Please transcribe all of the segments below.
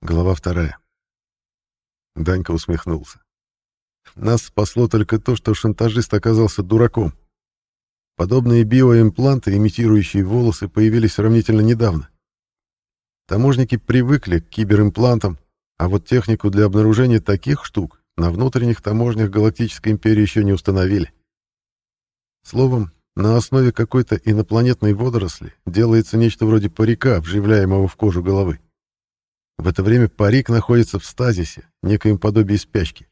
Глава вторая. Данька усмехнулся. Нас спасло только то, что шантажист оказался дураком. Подобные биоимпланты, имитирующие волосы, появились сравнительно недавно. Таможники привыкли к киберимплантам, а вот технику для обнаружения таких штук на внутренних таможнях Галактической империи еще не установили. Словом, на основе какой-то инопланетной водоросли делается нечто вроде парика, вживляемого в кожу головы. В это время парик находится в стазисе, некоем подобии спячки.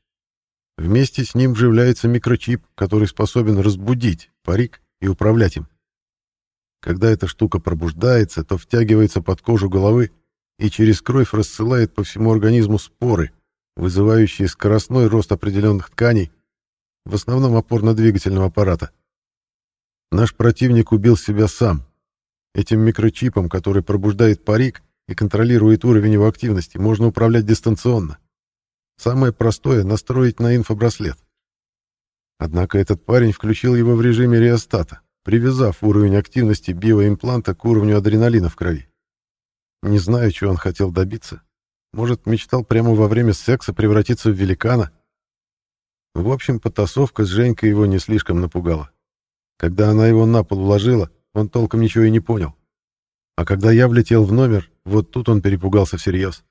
Вместе с ним вживляется микрочип, который способен разбудить парик и управлять им. Когда эта штука пробуждается, то втягивается под кожу головы и через кровь рассылает по всему организму споры, вызывающие скоростной рост определенных тканей, в основном опорно-двигательного аппарата. Наш противник убил себя сам. Этим микрочипом, который пробуждает парик и контролирует уровень его активности, можно управлять дистанционно. Самое простое — настроить на инфобраслет. Однако этот парень включил его в режиме реостата, привязав уровень активности биоимпланта к уровню адреналина в крови. Не знаю, чего он хотел добиться. Может, мечтал прямо во время секса превратиться в великана? В общем, потасовка с Женькой его не слишком напугала. Когда она его на пол уложила, он толком ничего и не понял. А когда я влетел в номер, вот тут он перепугался всерьез.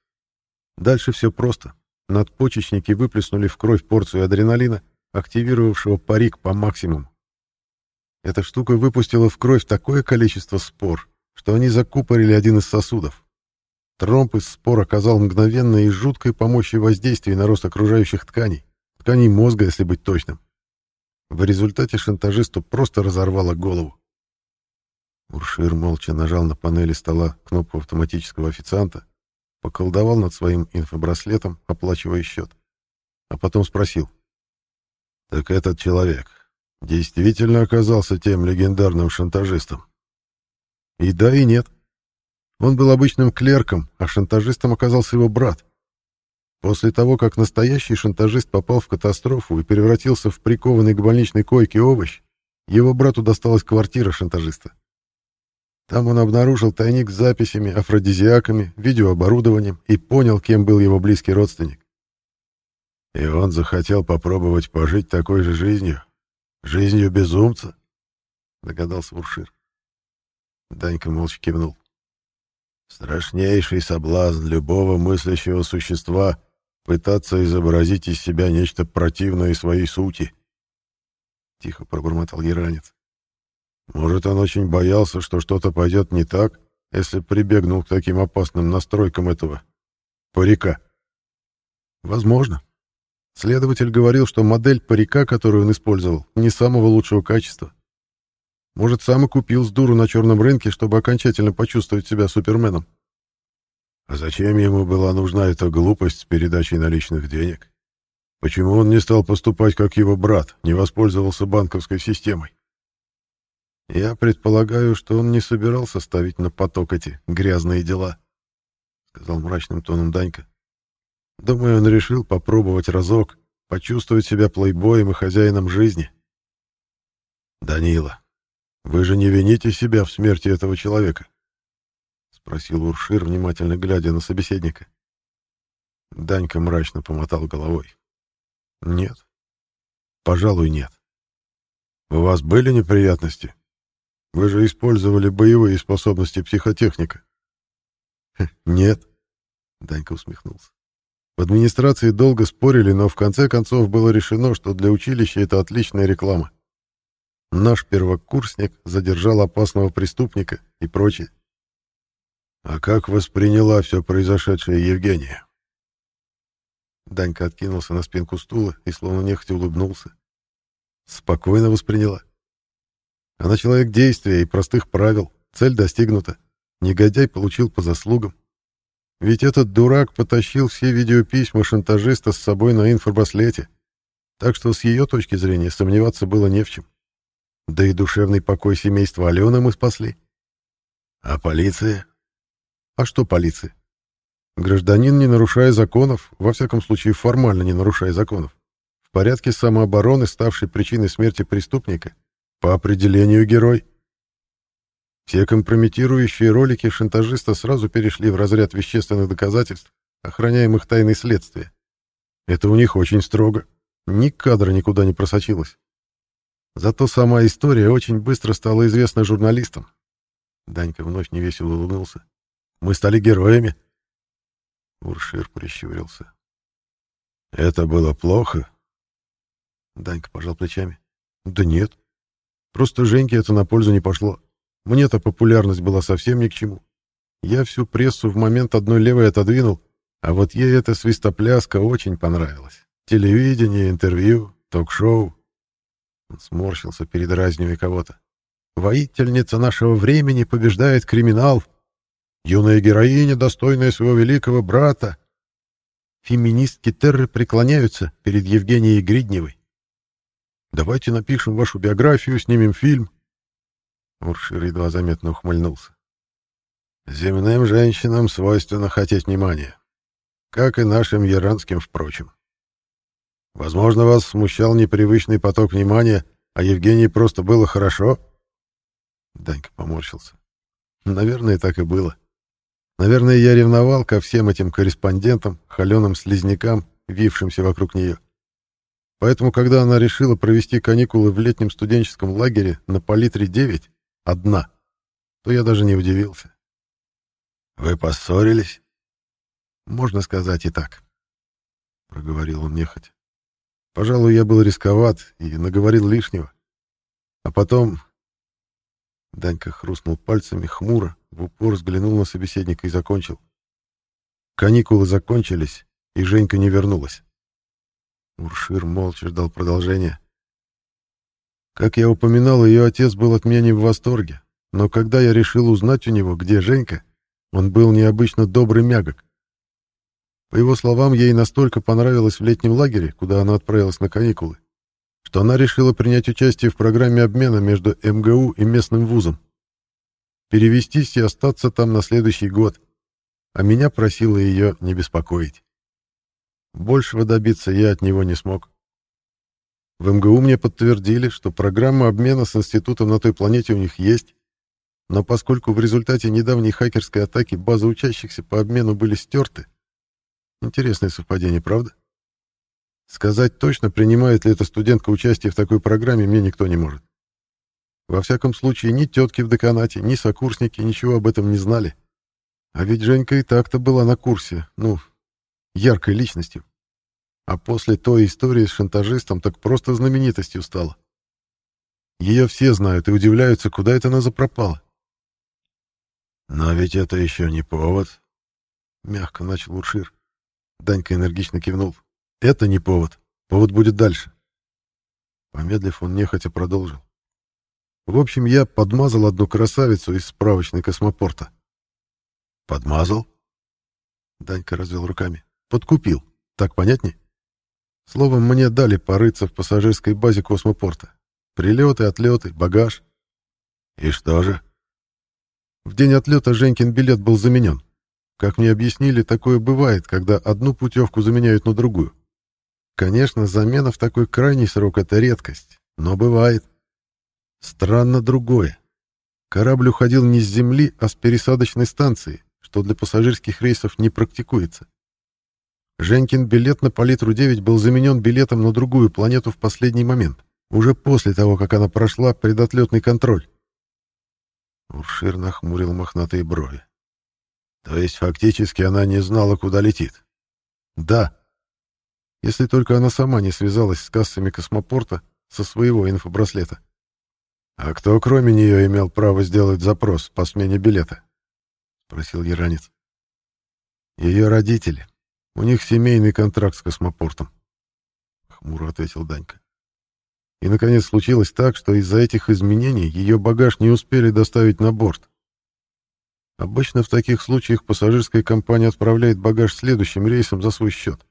Дальше все просто. Надпочечники выплеснули в кровь порцию адреналина, активировавшего парик по максимуму. Эта штука выпустила в кровь такое количество спор, что они закупорили один из сосудов. Тромб из спор оказал мгновенное и жуткое помощи воздействие на рост окружающих тканей, тканей мозга, если быть точным. В результате шантажисту просто разорвало голову. Уршир молча нажал на панели стола кнопку автоматического официанта, поколдовал над своим инфобраслетом, оплачивая счет, а потом спросил. «Так этот человек действительно оказался тем легендарным шантажистом?» И да, и нет. Он был обычным клерком, а шантажистом оказался его брат. После того, как настоящий шантажист попал в катастрофу и превратился в прикованный к больничной койке овощ, его брату досталась квартира шантажиста. Там он обнаружил тайник с записями, афродизиаками, видеооборудованием и понял, кем был его близкий родственник. И он захотел попробовать пожить такой же жизнью, жизнью безумца, догадался Уршир. Данька молча кивнул. Страшнейший соблазн любого мыслящего существа пытаться изобразить из себя нечто противное своей сути. Тихо пробормотал Яранец. Может, он очень боялся, что что-то пойдет не так, если прибегнул к таким опасным настройкам этого парика. Возможно. Следователь говорил, что модель парика, которую он использовал, не самого лучшего качества. Может, сам и купил с дуру на черном рынке, чтобы окончательно почувствовать себя суперменом. А зачем ему была нужна эта глупость с передачей наличных денег? Почему он не стал поступать, как его брат, не воспользовался банковской системой? Я предполагаю, что он не собирался ставить на поток эти грязные дела, сказал мрачным тоном Данька. Думаю, он решил попробовать разок, почувствовать себя плейбоем и хозяином жизни. Данила, вы же не вините себя в смерти этого человека? спросил Уршир, внимательно глядя на собеседника. Данька мрачно помотал головой. Нет. Пожалуй, нет. У вас были неприятности? Вы же использовали боевые способности психотехника. Нет, Данька усмехнулся. В администрации долго спорили, но в конце концов было решено, что для училища это отличная реклама. Наш первокурсник задержал опасного преступника и прочее. А как восприняла все произошедшее Евгения? Данька откинулся на спинку стула и словно нехотя улыбнулся. Спокойно восприняла. Она человек действия и простых правил. Цель достигнута. Негодяй получил по заслугам. Ведь этот дурак потащил все видеописьма шантажиста с собой на инфобраслете. Так что с ее точки зрения сомневаться было не в чем. Да и душевный покой семейства Алены мы спасли. А полиция? А что полиция? Гражданин, не нарушая законов, во всяком случае формально не нарушая законов, в порядке самообороны, ставшей причиной смерти преступника, по определению герой. Все компрометирующие ролики шантажиста сразу перешли в разряд вещественных доказательств, охраняемых тайной следствия. Это у них очень строго. Ни кадра никуда не просочилось. Зато сама история очень быстро стала известна журналистам. Данька вновь невесело улыбнулся. Мы стали героями. Уршир прищурился. Это было плохо? Данька пожал плечами. Да нет. Просто Женьке это на пользу не пошло. Мне-то популярность была совсем ни к чему. Я всю прессу в момент одной левой отодвинул, а вот ей эта свистопляска очень понравилась. Телевидение, интервью, ток-шоу. Он сморщился, передразнивая кого-то. «Воительница нашего времени побеждает криминал. Юная героиня, достойная своего великого брата. Феминистки Терры преклоняются перед Евгенией Гридневой. Давайте напишем вашу биографию, снимем фильм». Уршир едва заметно ухмыльнулся. «Земным женщинам свойственно хотеть внимания, как и нашим яранским, впрочем. Возможно, вас смущал непривычный поток внимания, а Евгении просто было хорошо?» Данька поморщился. «Наверное, так и было. Наверное, я ревновал ко всем этим корреспондентам, холеным слизнякам, вившимся вокруг нее. Поэтому, когда она решила провести каникулы в летнем студенческом лагере на Палитре 9, одна, то я даже не удивился. «Вы поссорились?» «Можно сказать и так», — проговорил он нехотя. Пожалуй, я был рисковат и наговорил лишнего. А потом... Данька хрустнул пальцами хмуро, в упор взглянул на собеседника и закончил. Каникулы закончились, и Женька не вернулась. Уршир молча ждал продолжения. Как я упоминал, ее отец был от меня не в восторге, но когда я решил узнать у него, где Женька, он был необычно добрый мягок. По его словам, ей настолько понравилось в летнем лагере, куда она отправилась на каникулы, что она решила принять участие в программе обмена между МГУ и местным вузом. Перевестись и остаться там на следующий год, а меня просила ее не беспокоить. Большего добиться я от него не смог. В МГУ мне подтвердили, что программа обмена с институтом на той планете у них есть, но поскольку в результате недавней хакерской атаки базы учащихся по обмену были стерты, Интересное совпадение, правда? Сказать точно, принимает ли эта студентка участие в такой программе, мне никто не может. Во всяком случае, ни тетки в деканате, ни сокурсники ничего об этом не знали. А ведь Женька и так-то была на курсе, ну, яркой личностью. А после той истории с шантажистом так просто знаменитостью стала. Ее все знают и удивляются, куда это она запропала. «Но ведь это еще не повод», — мягко начал Уршир. Данька энергично кивнул. «Это не повод. Повод будет дальше». Помедлив, он нехотя продолжил. «В общем, я подмазал одну красавицу из справочной космопорта». «Подмазал?» Данька развел руками. «Подкупил. Так понятней?» Словом, мне дали порыться в пассажирской базе космопорта. Прилеты, отлеты, багаж. И что же? В день отлета Женькин билет был заменен. Как мне объяснили, такое бывает, когда одну путевку заменяют на другую. Конечно, замена в такой крайний срок — это редкость, но бывает. Странно другое. Корабль уходил не с Земли, а с пересадочной станции, что для пассажирских рейсов не практикуется. Женькин билет на Палитру-9 был заменен билетом на другую планету в последний момент, уже после того, как она прошла предотлетный контроль. Уршир нахмурил мохнатые брови. То есть фактически она не знала, куда летит? Да. Если только она сама не связалась с кассами космопорта со своего инфобраслета. А кто кроме нее имел право сделать запрос по смене билета? Спросил Яранец. Ее родители. У них семейный контракт с космопортом. Хмуро ответил Данька. И, наконец, случилось так, что из-за этих изменений ее багаж не успели доставить на борт. Обычно в таких случаях пассажирская компания отправляет багаж следующим рейсом за свой счет.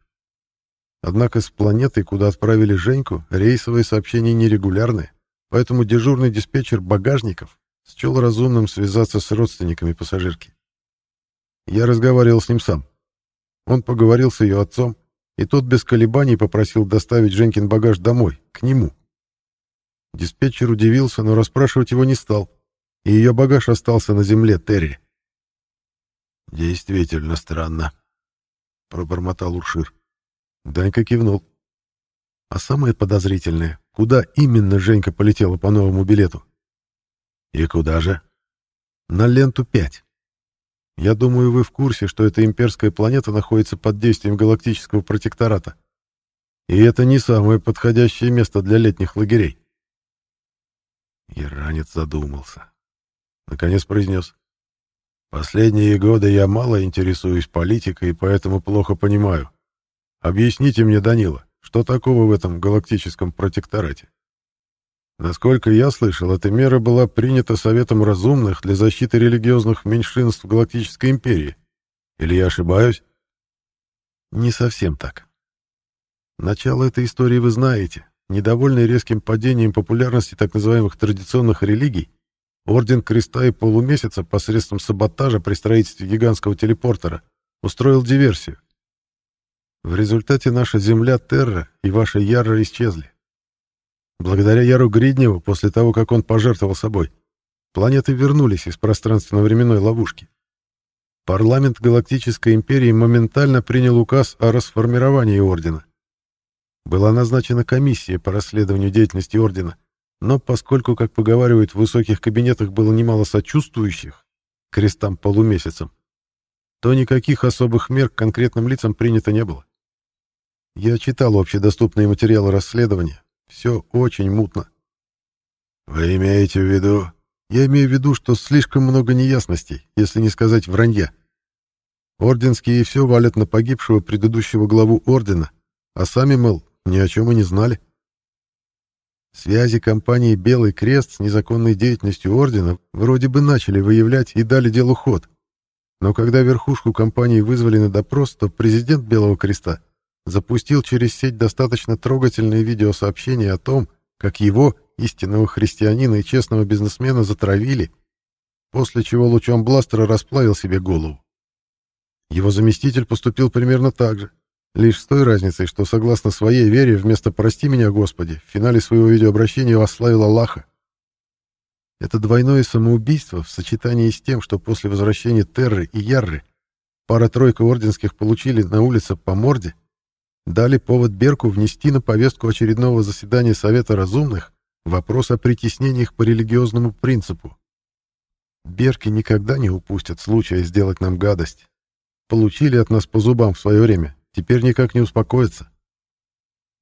Однако с планеты, куда отправили Женьку, рейсовые сообщения нерегулярные, поэтому дежурный диспетчер багажников счел разумным связаться с родственниками пассажирки. Я разговаривал с ним сам. Он поговорил с ее отцом, и тот без колебаний попросил доставить Женькин багаж домой, к нему. Диспетчер удивился, но расспрашивать его не стал, и ее багаж остался на земле Терри. Действительно странно. — пробормотал Уршир. Данька кивнул. А самое подозрительное, куда именно Женька полетела по новому билету? И куда же? На ленту 5. Я думаю, вы в курсе, что эта имперская планета находится под действием галактического протектората. И это не самое подходящее место для летних лагерей. Иранец задумался. Наконец произнес. Последние годы я мало интересуюсь политикой, и поэтому плохо понимаю. Объясните мне, Данила, что такого в этом галактическом протекторате? Насколько я слышал, эта мера была принята Советом Разумных для защиты религиозных меньшинств Галактической Империи. Или я ошибаюсь? Не совсем так. Начало этой истории вы знаете. Недовольный резким падением популярности так называемых традиционных религий, Орден Креста и Полумесяца посредством саботажа при строительстве гигантского телепортера устроил диверсию. В результате наша Земля Терра и ваша Яра исчезли. Благодаря Яру Гридневу, после того, как он пожертвовал собой, планеты вернулись из пространственно-временной ловушки. Парламент Галактической Империи моментально принял указ о расформировании Ордена. Была назначена комиссия по расследованию деятельности Ордена, но поскольку, как поговаривают, в высоких кабинетах было немало сочувствующих крестам-полумесяцам, то никаких особых мер к конкретным лицам принято не было. Я читал общедоступные материалы расследования. Все очень мутно. Вы имеете в виду... Я имею в виду, что слишком много неясностей, если не сказать вранья. Орденские все валят на погибшего предыдущего главу Ордена, а сами, мол, ни о чем и не знали. Связи компании «Белый крест» с незаконной деятельностью Ордена вроде бы начали выявлять и дали делу ход. Но когда верхушку компании вызвали на допрос, то президент Белого креста запустил через сеть достаточно трогательное видеосообщение о том, как его, истинного христианина и честного бизнесмена, затравили, после чего лучом бластера расплавил себе голову. Его заместитель поступил примерно так же, лишь с той разницей, что, согласно своей вере, вместо «прости меня, Господи», в финале своего видеообращения восславил Аллаха. Это двойное самоубийство в сочетании с тем, что после возвращения Терры и Ярры пара-тройка орденских получили на улице по морде, дали повод Берку внести на повестку очередного заседания Совета Разумных вопрос о притеснениях по религиозному принципу. Берки никогда не упустят случая сделать нам гадость. Получили от нас по зубам в свое время, теперь никак не успокоятся.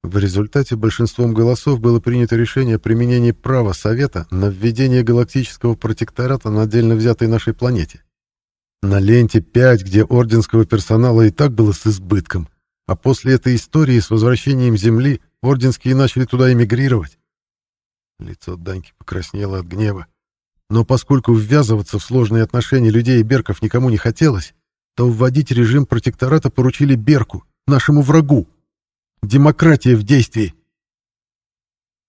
В результате большинством голосов было принято решение о применении права Совета на введение галактического протектората на отдельно взятой нашей планете. На ленте 5, где орденского персонала и так было с избытком, а после этой истории с возвращением Земли орденские начали туда эмигрировать. Лицо Даньки покраснело от гнева. Но поскольку ввязываться в сложные отношения людей и Берков никому не хотелось, то вводить режим протектората поручили Берку, нашему врагу. Демократия в действии.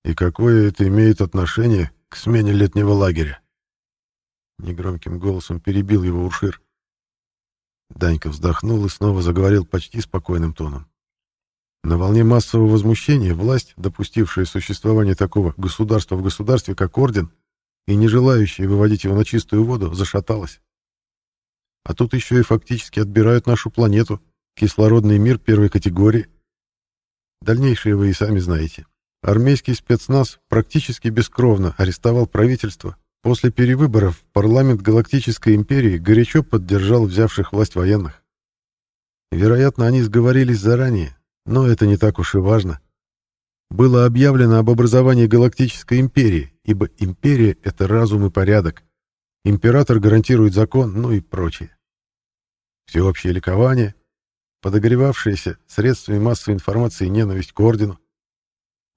И какое это имеет отношение к смене летнего лагеря? Негромким голосом перебил его Уршир. Данька вздохнул и снова заговорил почти спокойным тоном. На волне массового возмущения власть, допустившая существование такого государства в государстве, как Орден, и не желающая выводить его на чистую воду, зашаталась. А тут еще и фактически отбирают нашу планету, кислородный мир первой категории. Дальнейшее вы и сами знаете. Армейский спецназ практически бескровно арестовал правительство, После перевыборов парламент Галактической империи горячо поддержал взявших власть военных. Вероятно, они сговорились заранее, но это не так уж и важно. Было объявлено об образовании Галактической империи, ибо империя — это разум и порядок. Император гарантирует закон, ну и прочее. Всеобщее ликование, подогревавшаяся средствами массовой информации ненависть к ордену.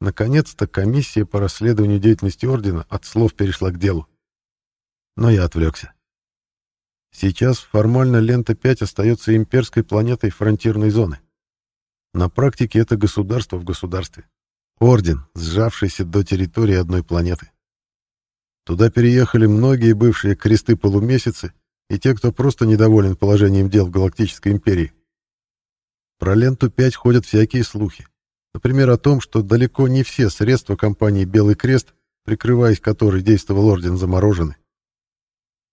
Наконец-то комиссия по расследованию деятельности ордена от слов перешла к делу но я отвлекся. Сейчас формально лента 5 остается имперской планетой фронтирной зоны. На практике это государство в государстве. Орден, сжавшийся до территории одной планеты. Туда переехали многие бывшие кресты-полумесяцы и те, кто просто недоволен положением дел в Галактической империи. Про ленту 5 ходят всякие слухи. Например, о том, что далеко не все средства компании «Белый крест», прикрываясь которой действовал Орден, заморожены.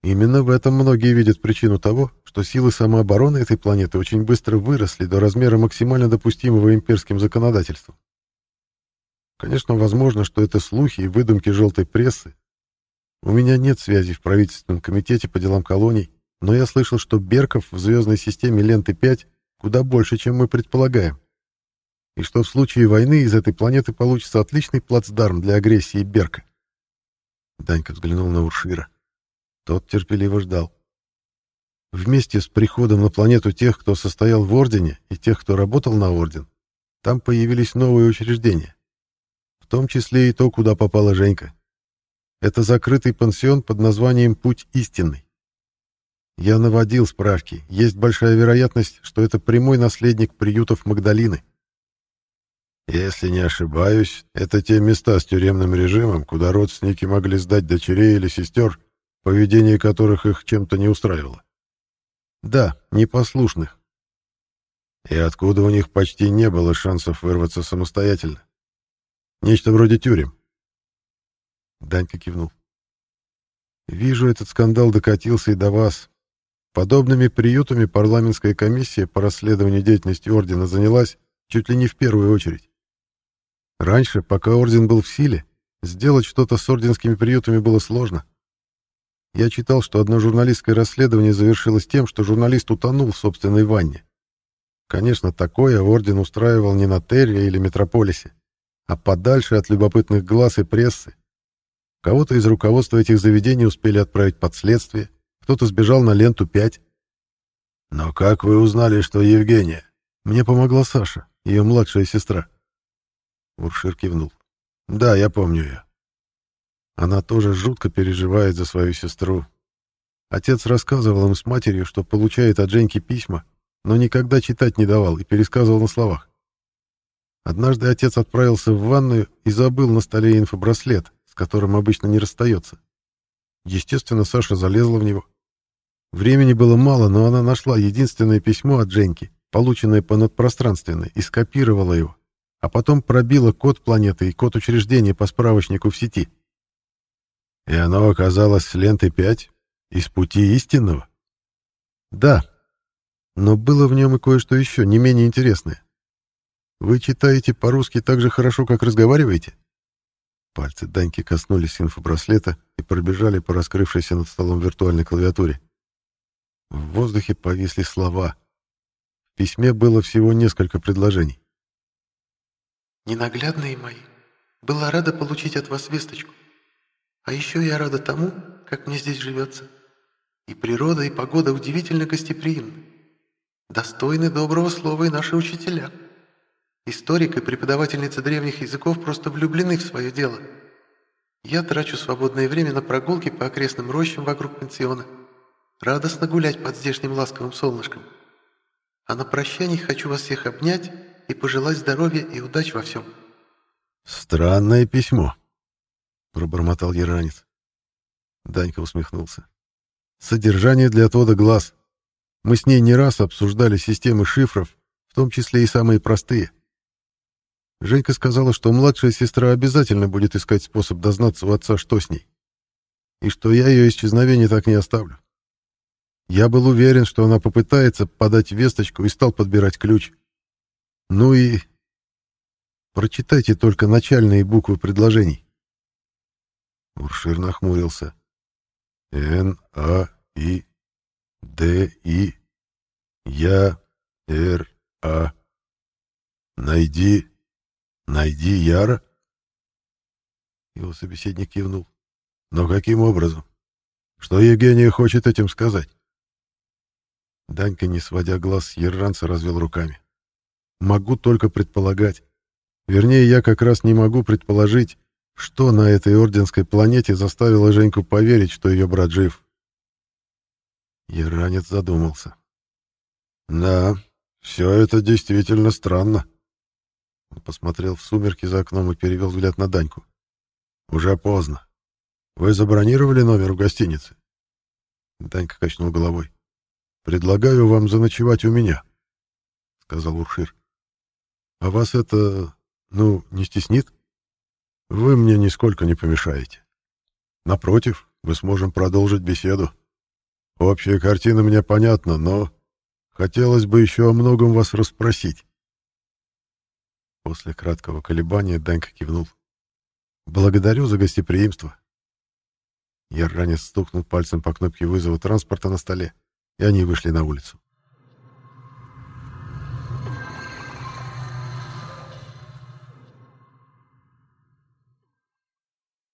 Именно в этом многие видят причину того, что силы самообороны этой планеты очень быстро выросли до размера максимально допустимого имперским законодательством. Конечно, возможно, что это слухи и выдумки желтой прессы. У меня нет связи в правительственном комитете по делам колоний, но я слышал, что Берков в звездной системе Ленты-5 куда больше, чем мы предполагаем. И что в случае войны из этой планеты получится отличный плацдарм для агрессии Берка. Данька взглянул на Уршира. Тот терпеливо ждал. Вместе с приходом на планету тех, кто состоял в Ордене, и тех, кто работал на Орден, там появились новые учреждения. В том числе и то, куда попала Женька. Это закрытый пансион под названием «Путь истинный». Я наводил справки. Есть большая вероятность, что это прямой наследник приютов Магдалины. Если не ошибаюсь, это те места с тюремным режимом, куда родственники могли сдать дочерей или сестер, поведение которых их чем-то не устраивало. Да, непослушных. И откуда у них почти не было шансов вырваться самостоятельно. Нечто вроде тюрем. Данька кивнул. Вижу, этот скандал докатился и до вас. Подобными приютами парламентская комиссия по расследованию деятельности ордена занялась чуть ли не в первую очередь. Раньше, пока орден был в силе, сделать что-то с орденскими приютами было сложно. Я читал, что одно журналистское расследование завершилось тем, что журналист утонул в собственной ванне. Конечно, такое орден устраивал не на Терре или Метрополисе, а подальше от любопытных глаз и прессы. Кого-то из руководства этих заведений успели отправить под следствие, кто-то сбежал на ленту 5. «Но как вы узнали, что Евгения?» «Мне помогла Саша, ее младшая сестра». Уршир кивнул. «Да, я помню ее. Она тоже жутко переживает за свою сестру. Отец рассказывал им с матерью, что получает от Женьки письма, но никогда читать не давал и пересказывал на словах. Однажды отец отправился в ванную и забыл на столе инфобраслет, с которым обычно не расстается. Естественно, Саша залезла в него. Времени было мало, но она нашла единственное письмо от Женьки, полученное по надпространственной, и скопировала его, а потом пробила код планеты и код учреждения по справочнику в сети. И оно оказалось с ленты 5 из пути истинного? Да, но было в нем и кое-что еще, не менее интересное. Вы читаете по-русски так же хорошо, как разговариваете? Пальцы Даньки коснулись инфобраслета и пробежали по раскрывшейся над столом виртуальной клавиатуре. В воздухе повисли слова. В письме было всего несколько предложений. «Ненаглядные мои, была рада получить от вас весточку. А еще я рада тому, как мне здесь живется. И природа, и погода удивительно гостеприимны. Достойны доброго слова и наши учителя. Историк и преподавательница древних языков просто влюблены в свое дело. Я трачу свободное время на прогулки по окрестным рощам вокруг пансиона. Радостно гулять под здешним ласковым солнышком. А на прощание хочу вас всех обнять и пожелать здоровья и удач во всем. Странное письмо, пробормотал Яранец. Данька усмехнулся. Содержание для отвода глаз. Мы с ней не раз обсуждали системы шифров, в том числе и самые простые. Женька сказала, что младшая сестра обязательно будет искать способ дознаться у отца, что с ней. И что я ее исчезновение так не оставлю. Я был уверен, что она попытается подать весточку и стал подбирать ключ. Ну и... Прочитайте только начальные буквы предложений. Уршир нахмурился. Н, А, И, Д, И, Я, Р, А. Найди, найди Яра. Его собеседник кивнул. Но каким образом? Что Евгения хочет этим сказать? Данька, не сводя глаз с Ерранца, развел руками. Могу только предполагать. Вернее, я как раз не могу предположить, что на этой орденской планете заставило Женьку поверить, что ее брат жив? Яранец задумался. «Да, все это действительно странно». Он посмотрел в сумерки за окном и перевел взгляд на Даньку. «Уже поздно. Вы забронировали номер в гостинице?» Данька качнул головой. «Предлагаю вам заночевать у меня», — сказал Уршир. «А вас это, ну, не стеснит?» Вы мне нисколько не помешаете. Напротив, мы сможем продолжить беседу. Общая картина мне понятна, но хотелось бы еще о многом вас расспросить. После краткого колебания Данька кивнул. «Благодарю за гостеприимство». Ярранец стукнул пальцем по кнопке вызова транспорта на столе, и они вышли на улицу.